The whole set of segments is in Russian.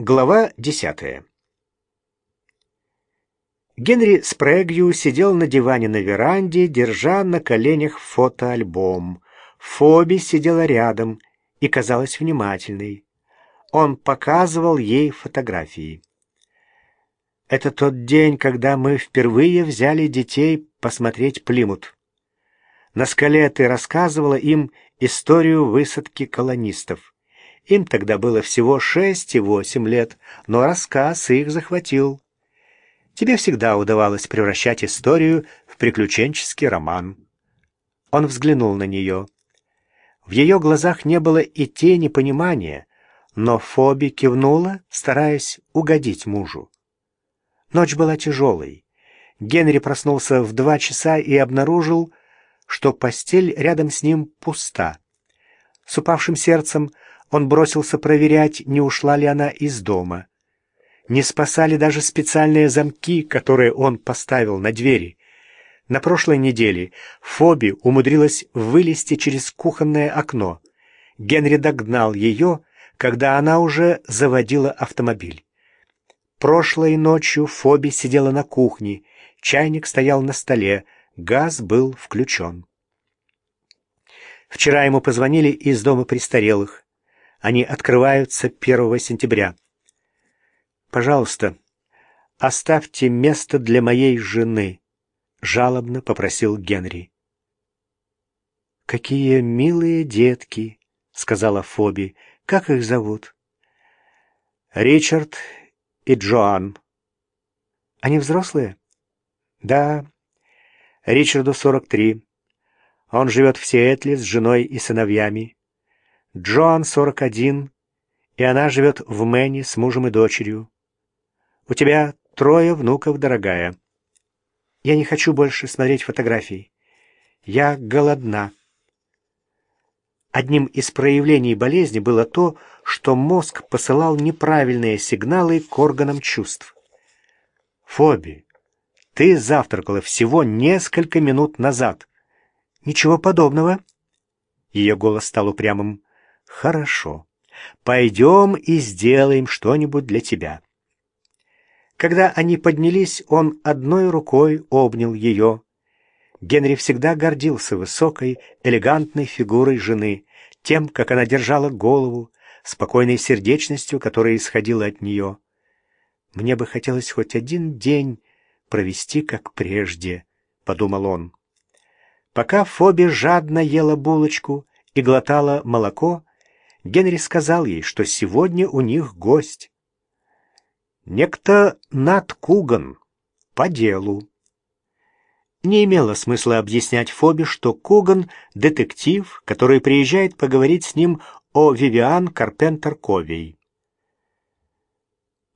Глава десятая Генри Спрэгью сидел на диване на веранде, держа на коленях фотоальбом. Фоби сидела рядом и казалась внимательной. Он показывал ей фотографии. Это тот день, когда мы впервые взяли детей посмотреть Плимут. На скале ты рассказывала им историю высадки колонистов. Им тогда было всего шесть и восемь лет, но рассказ их захватил. Тебе всегда удавалось превращать историю в приключенческий роман. Он взглянул на нее. В ее глазах не было и тени понимания, но Фоби кивнула, стараясь угодить мужу. Ночь была тяжелой. Генри проснулся в два часа и обнаружил, что постель рядом с ним пуста. С упавшим сердцем он бросился проверять, не ушла ли она из дома. Не спасали даже специальные замки, которые он поставил на двери. На прошлой неделе Фоби умудрилась вылезти через кухонное окно. Генри догнал ее, когда она уже заводила автомобиль. Прошлой ночью Фоби сидела на кухне, чайник стоял на столе, газ был включен. Вчера ему позвонили из дома престарелых. Они открываются 1 сентября. «Пожалуйста, оставьте место для моей жены», — жалобно попросил Генри. «Какие милые детки», — сказала Фоби. «Как их зовут?» «Ричард и Джоан». «Они взрослые?» «Да. Ричарду 43. Он живет в Сиэтле с женой и сыновьями. Джоан 41, и она живет в Мэне с мужем и дочерью. У тебя трое внуков, дорогая. Я не хочу больше смотреть фотографии. Я голодна. Одним из проявлений болезни было то, что мозг посылал неправильные сигналы к органам чувств. Фоби, ты завтракала всего несколько минут назад. Ничего подобного. Ее голос стал упрямым. Хорошо. Пойдем и сделаем что-нибудь для тебя. Когда они поднялись, он одной рукой обнял ее. Генри всегда гордился высокой, элегантной фигурой жены, тем, как она держала голову, спокойной сердечностью, которая исходила от нее. «Мне бы хотелось хоть один день провести как прежде», — подумал он. Пока Фоби жадно ела булочку и глотала молоко, Генри сказал ей, что сегодня у них гость. Некто Нат Куган. По делу. Не имело смысла объяснять Фоби, что Куган — детектив, который приезжает поговорить с ним о Вивиан Карпентер Ковей.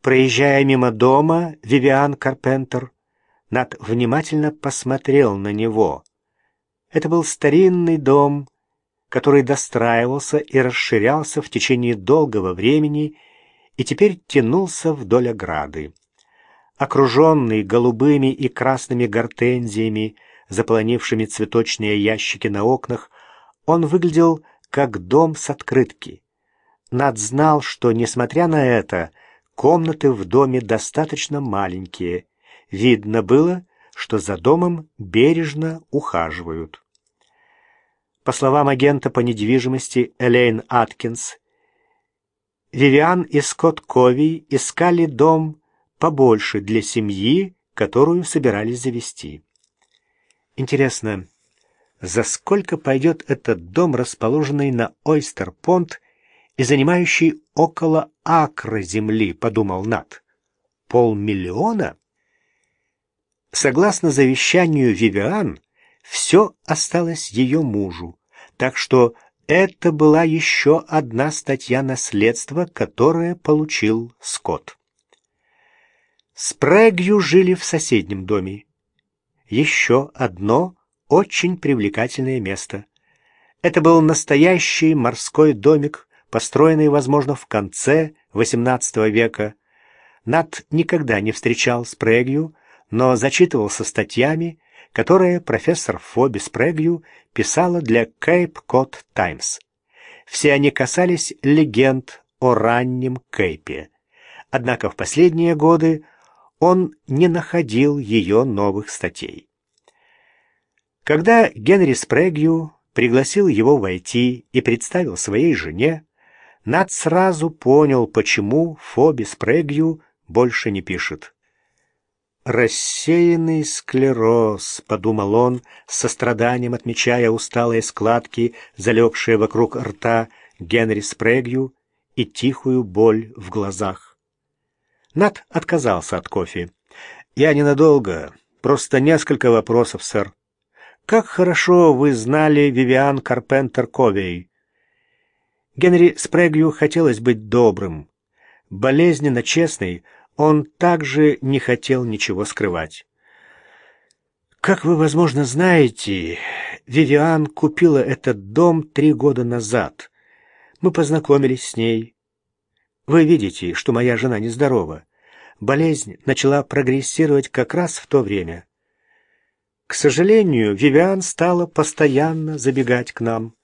Проезжая мимо дома Вивиан Карпентер, Нат внимательно посмотрел на него. Это был старинный дом, который достраивался и расширялся в течение долгого времени и теперь тянулся вдоль ограды. Окруженный голубыми и красными гортензиями, заполонившими цветочные ящики на окнах, он выглядел как дом с открытки. Над знал, что, несмотря на это, комнаты в доме достаточно маленькие. Видно было, что за домом бережно ухаживают. По словам агента по недвижимости Элейн Аткинс, Вивиан и Скотт Кови искали дом побольше для семьи, которую собирались завести. Интересно, за сколько пойдет этот дом, расположенный на Ойстер-Понт и занимающий около акра земли, подумал Нат. Полмиллиона? Согласно завещанию Вивиан, все осталось ее мужу, так что это была еще одна статья наследства, которое получил Скотт. Спрэгью жили в соседнем доме. Еще одно очень привлекательное место. Это был настоящий морской домик, построенный, возможно, в конце XVIII века. Нат никогда не встречал Спрэгью, но зачитывался статьями, которые профессор Фоби Спрэгью писала для Cape Cod Times. Все они касались легенд о раннем Кейпе. Однако в последние годы он не находил ее новых статей. Когда Генри Спрэгью пригласил его войти и представил своей жене, Над сразу понял, почему Фоби Спрэгью больше не пишет. «Рассеянный склероз», — подумал он, с состраданием отмечая усталые складки, залегшие вокруг рта Генри Спрэгью и тихую боль в глазах. Нат отказался от кофе. «Я ненадолго, просто несколько вопросов, сэр. Как хорошо вы знали Вивиан Карпентер Ковей?» Генри Спрэгью хотелось быть добрым. Болезненно честный, он также не хотел ничего скрывать. Как вы, возможно, знаете, Вивиан купила этот дом три года назад. Мы познакомились с ней. Вы видите, что моя жена нездорова. Болезнь начала прогрессировать как раз в то время. К сожалению, Вивиан стала постоянно забегать к нам.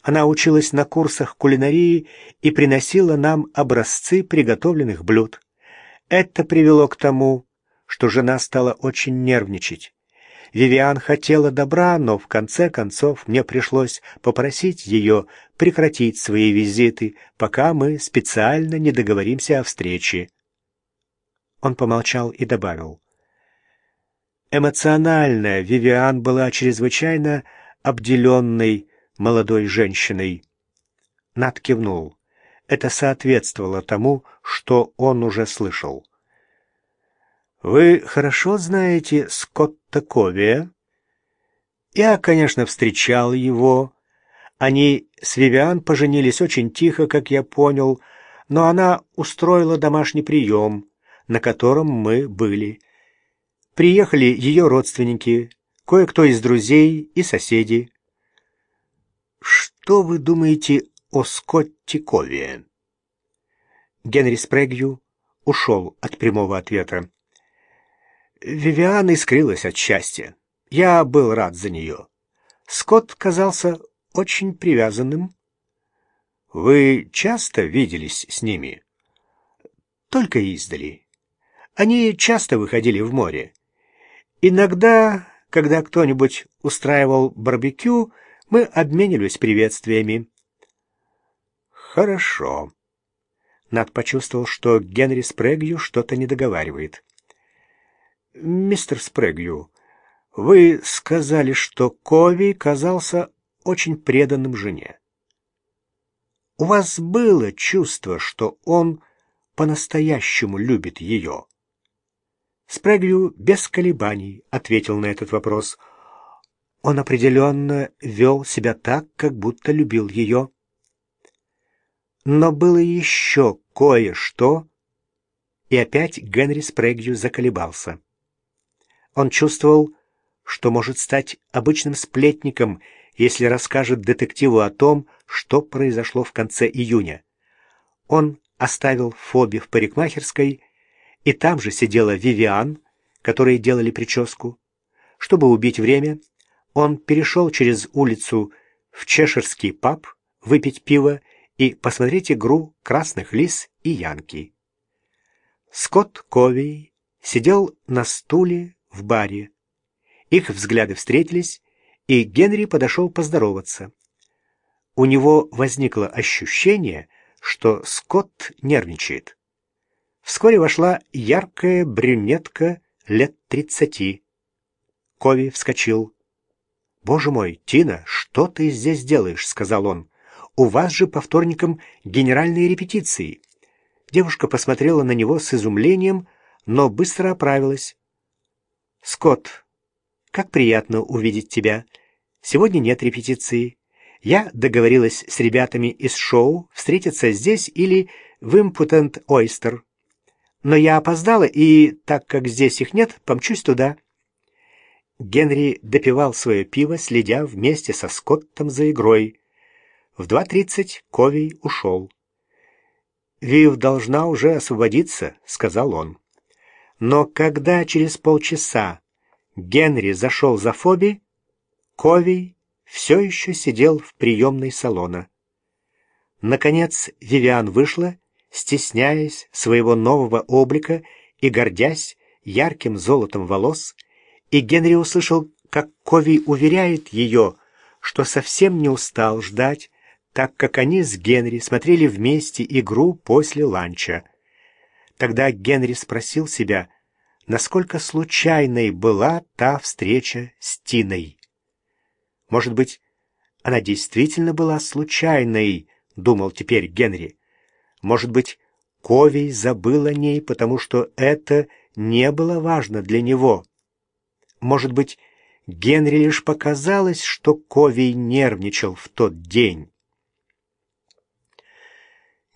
Она училась на курсах кулинарии и приносила нам образцы приготовленных блюд. Это привело к тому, что жена стала очень нервничать. Вивиан хотела добра, но в конце концов мне пришлось попросить ее прекратить свои визиты, пока мы специально не договоримся о встрече. Он помолчал и добавил. Эмоционально Вивиан была чрезвычайно обделенной, молодой женщиной. Нат кивнул. Это соответствовало тому, что он уже слышал. «Вы хорошо знаете Скотта Ковия?» «Я, конечно, встречал его. Они с Вивиан поженились очень тихо, как я понял, но она устроила домашний прием, на котором мы были. Приехали ее родственники, кое-кто из друзей и соседей. Что вы думаете о Скотте Кове? Генри Спрэгью ушел от прямого ответа. Вивиан искрилась от счастья. Я был рад за нее. Скотт казался очень привязанным. Вы часто виделись с ними? Только издали. Они часто выходили в море. Иногда, когда кто-нибудь устраивал барбекю, мы обменивались приветствиями. Хорошо. Над почувствовал, что Генри Спрэгью что-то не договаривает. Мистер Спрэгью, вы сказали, что Кови казался очень преданным жене. У вас было чувство, что он по-настоящему любит ее? Спрэгью без колебаний ответил на этот вопрос — он определенно вел себя так, как будто любил ее. Но было еще кое-что, и опять Генри Спрэгью заколебался. Он чувствовал, что может стать обычным сплетником, если расскажет детективу о том, что произошло в конце июня. Он оставил Фоби в парикмахерской, и там же сидела Вивиан, которые делали прическу. Чтобы убить время, он перешел через улицу в чешерский паб выпить пиво и посмотреть игру красных лис и янки. Скотт Ковей сидел на стуле в баре. Их взгляды встретились, и Генри подошел поздороваться. У него возникло ощущение, что Скотт нервничает. Вскоре вошла яркая брюнетка лет тридцати. Кови вскочил. «Боже мой, Тина, что ты здесь делаешь?» — сказал он. «У вас же по вторникам генеральные репетиции». Девушка посмотрела на него с изумлением, но быстро оправилась. «Скотт, как приятно увидеть тебя. Сегодня нет репетиции. Я договорилась с ребятами из шоу встретиться здесь или в Impotent Oyster. Но я опоздала, и, так как здесь их нет, помчусь туда». Генри допивал свое пиво, следя вместе со Скоттом за игрой. В 2.30 Ковий ушел. «Вив должна уже освободиться», — сказал он. Но когда через полчаса Генри зашел за Фоби, Ковий все еще сидел в приемной салона. Наконец Вивиан вышла стесняясь своего нового облика и гордясь ярким золотом волос, и Генри услышал, как Кови уверяет ее, что совсем не устал ждать, так как они с Генри смотрели вместе игру после ланча. Тогда Генри спросил себя, насколько случайной была та встреча с Тиной. Может быть, она действительно была случайной, думал теперь Генри. Может быть, Ковей забыл о ней, потому что это не было важно для него. Может быть, Генри лишь показалось, что Ковей нервничал в тот день.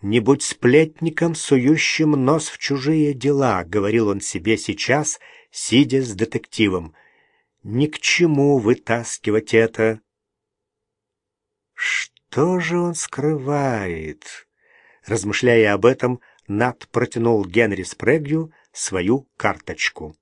«Не будь сплетником, сующим нос в чужие дела», — говорил он себе сейчас, сидя с детективом. «Ни к чему вытаскивать это». Что же он скрывает? Размышляя об этом, Нат протянул Генри Спрэгью свою карточку.